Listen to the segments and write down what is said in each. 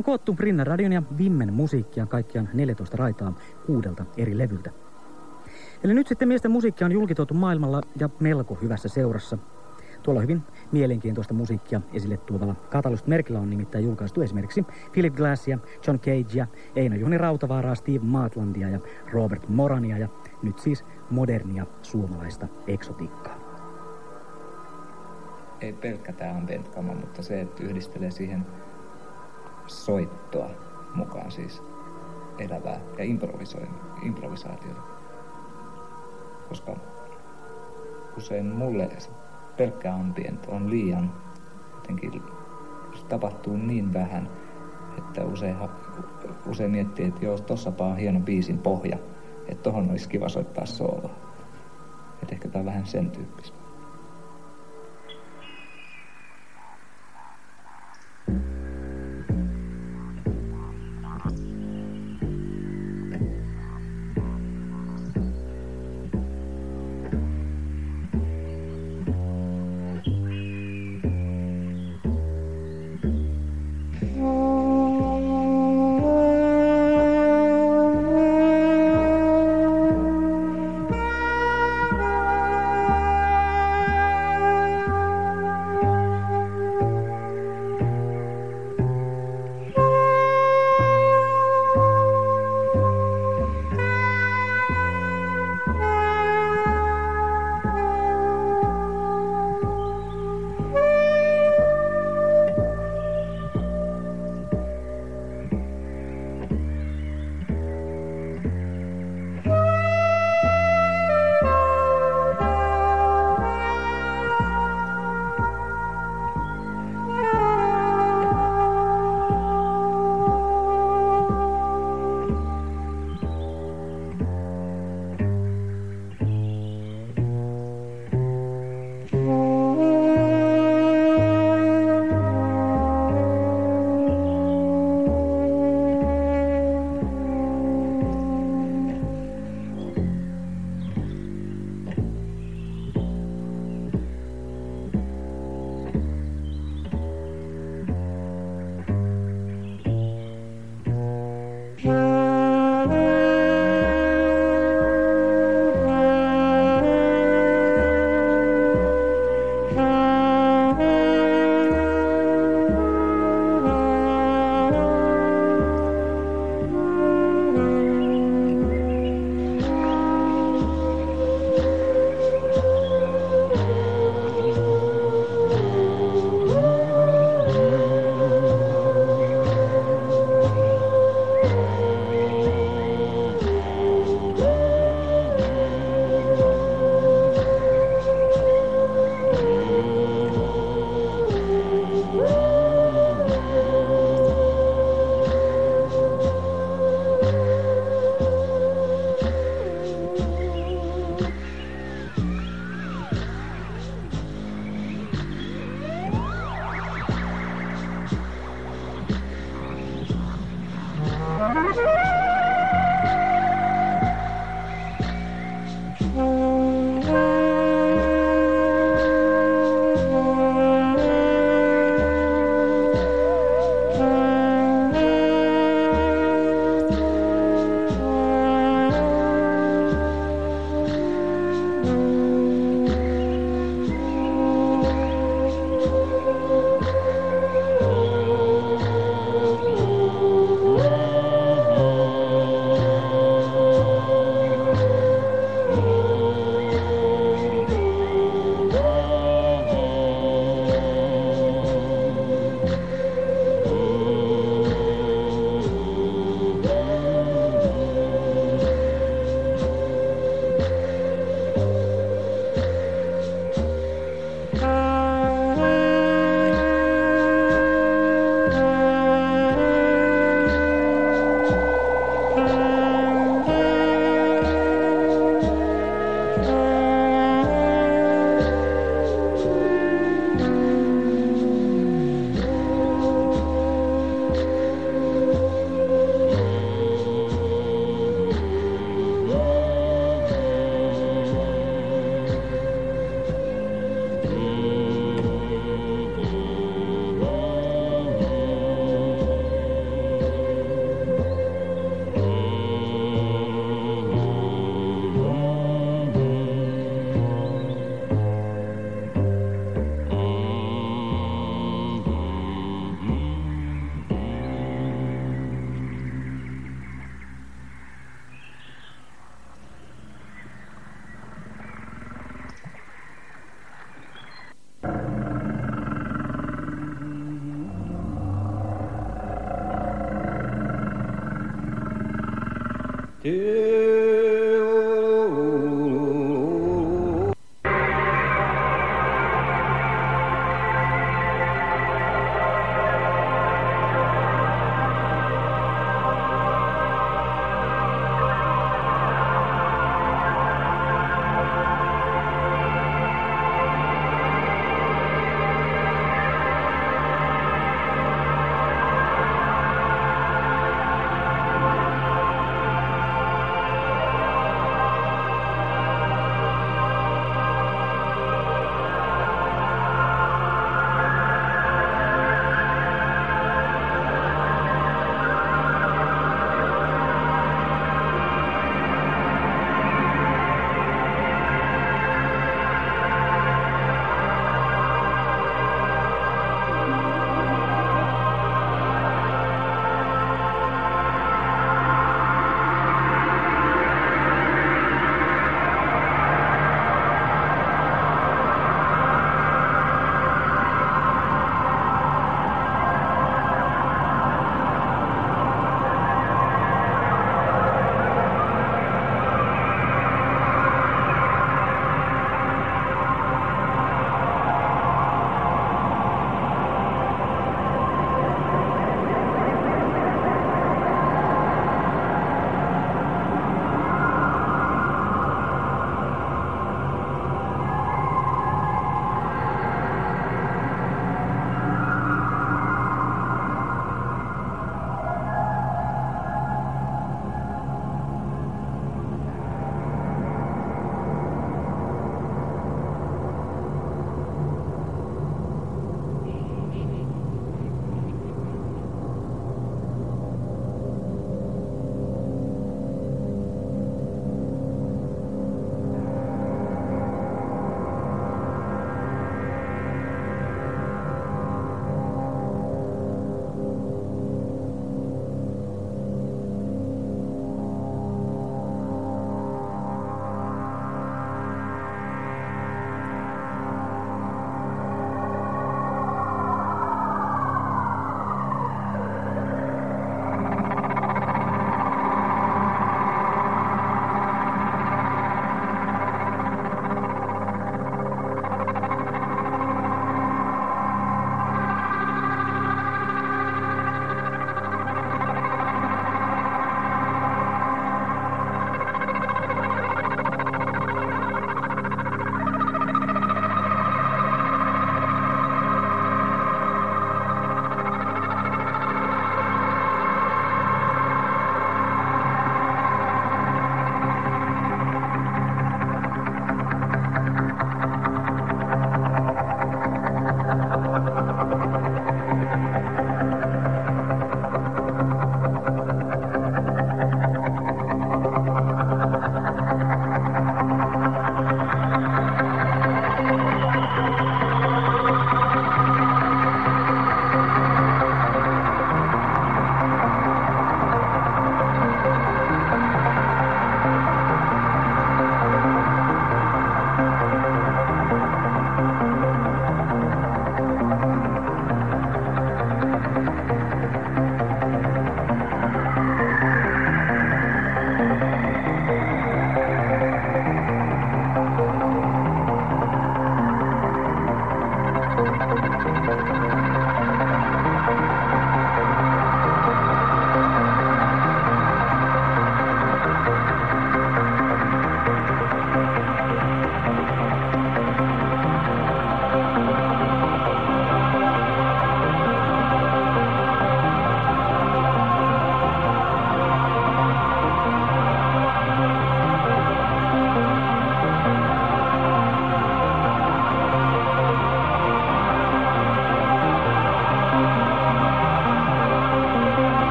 on koottu Rinnan radion ja Vimmen musiikkia kaikkiaan 14 raitaa kuudelta eri levyltä. Eli nyt sitten miesten musiikkia on julkitoitu maailmalla ja melko hyvässä seurassa. Tuolla hyvin mielenkiintoista musiikkia esille tuovalla Catalyst-merkillä on nimittäin julkaistu esimerkiksi Philip Glassia, John Cagea, Eino Juhani Rautavaaraa, Steve Maatlandia ja Robert Morania ja nyt siis modernia suomalaista eksotiikkaa. Ei pelkkä tämä ambientkama, mutta se, että yhdistelee siihen soittoa mukaan siis elävää ja improvisaatiota. Koska usein mulle pelkkä ambient on liian jotenkin, se tapahtuu niin vähän, että usein, usein miettii, että joo, tossapa on hieno biisin pohja, että tohon olisi kiva soittaa sooloa. Että ehkä tämä on vähän sen tyyppistä. Yeah.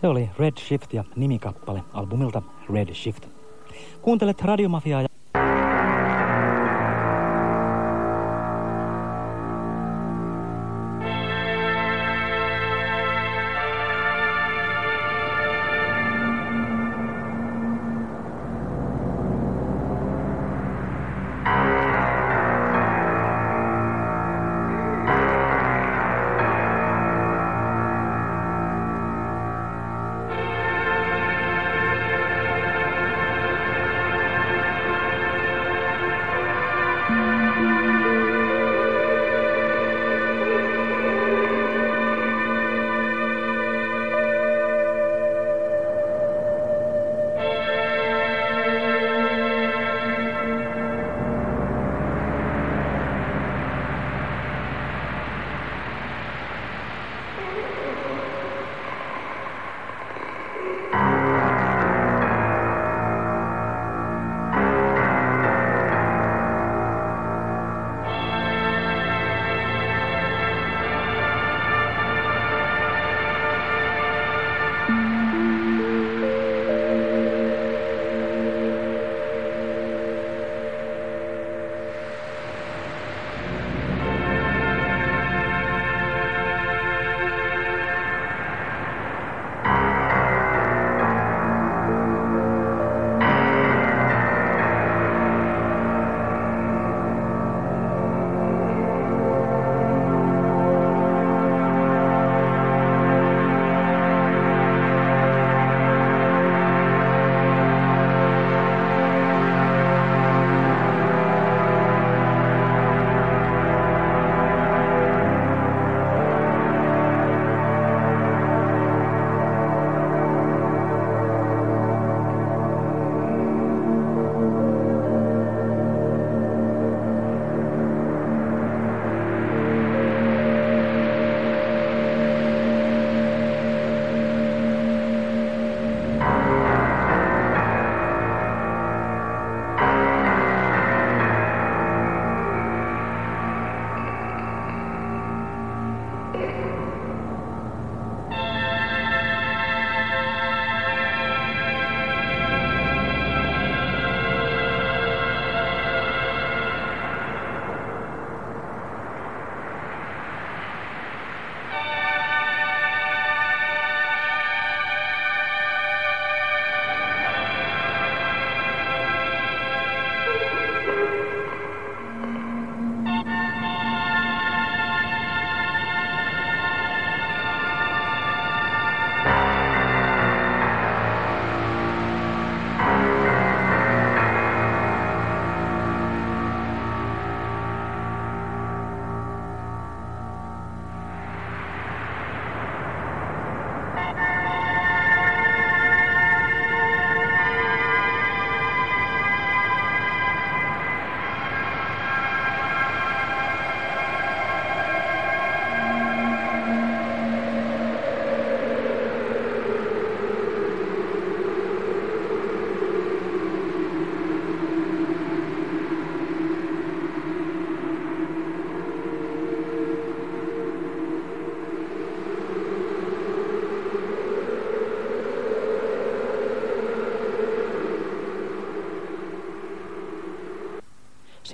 Se oli Red Shift ja nimikappale albumilta Red Shift. Kuuntelet Radiomafiaa ja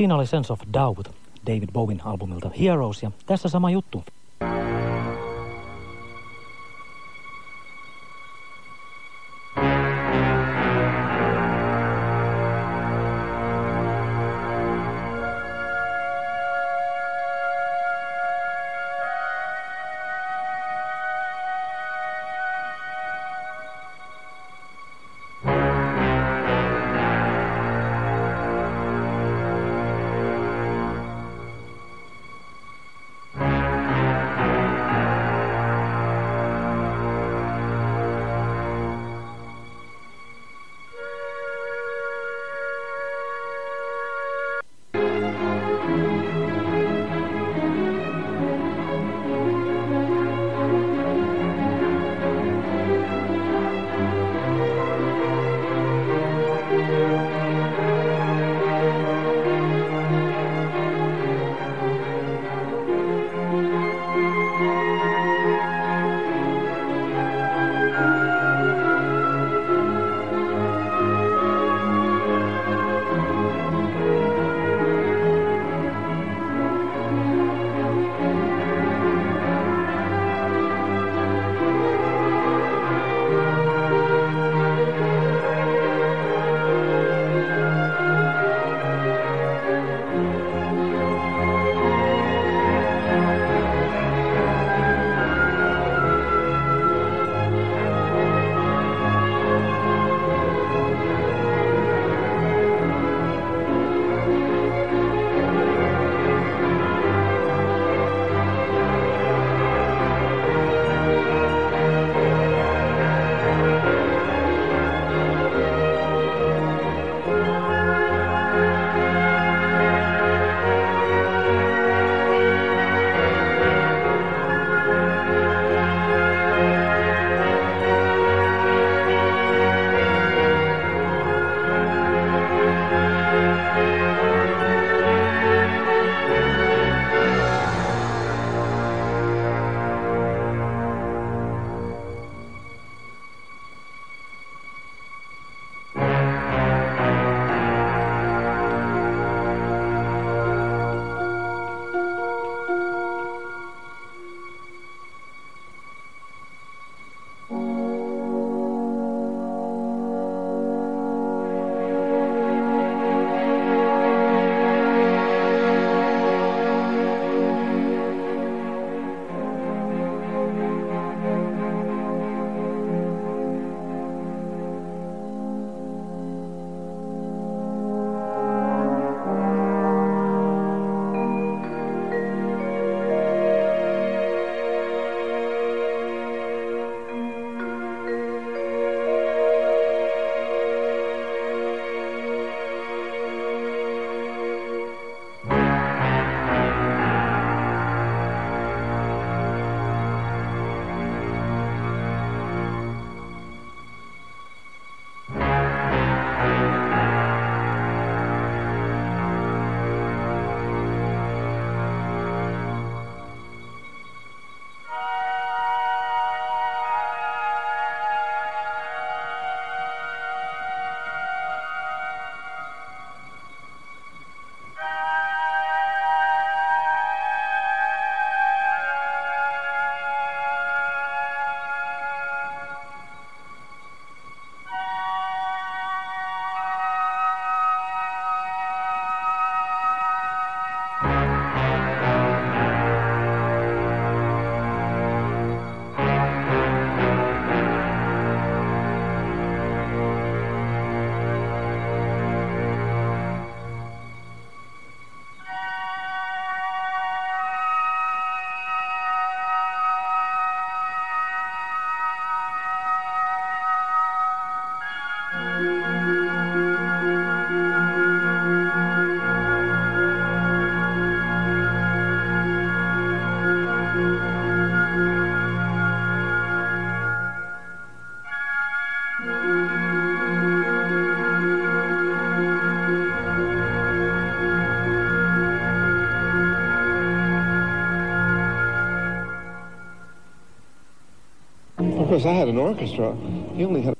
Siinä oli Sense of Doubt David Bowen albumilta Heroes ja tässä sama juttu. Course, I had an orchestra. He only had